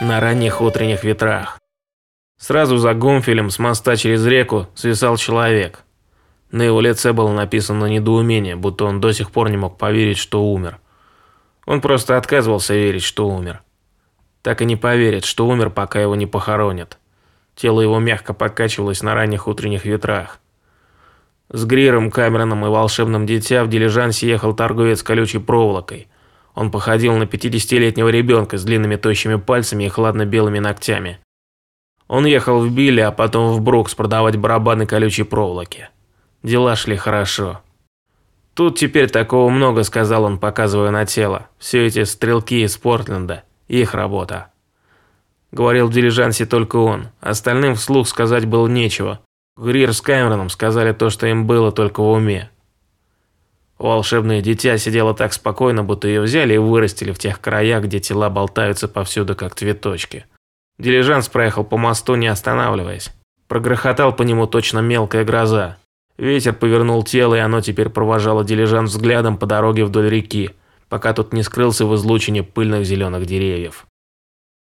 на ранних утренних ветрах. Сразу за Гомфелем с моста через реку свисал человек. На его лице было написано недоумение, будто он до сих пор не мог поверить, что умер. Он просто отказывался верить, что умер. Так и не поверит, что умер, пока его не похоронят. Тело его мягко покачивалось на ранних утренних ветрах. С Гриром, Камероном и волшебным дитя в дилижансе ехал торговец колючей проволокой. Он походил на 50-летнего ребенка с длинными тощими пальцами и хладно-белыми ногтями. Он ехал в Билли, а потом в Брукс продавать барабаны колючей проволоки. Дела шли хорошо. Тут теперь такого много, сказал он, показывая на тело. Все эти стрелки из Портленда. Их работа. Говорил в дилижансе только он. Остальным вслух сказать было нечего. Грир с Кэмероном сказали то, что им было только в уме. Волшебное дитя сидело так спокойно, будто ее взяли и вырастили в тех краях, где тела болтаются повсюду, как цветочки. Дилижанс проехал по мосту, не останавливаясь. Прогрохотал по нему точно мелкая гроза. Ветер повернул тело, и оно теперь провожало дилижанс взглядом по дороге вдоль реки, пока тот не скрылся в излучине пыльных зеленых деревьев.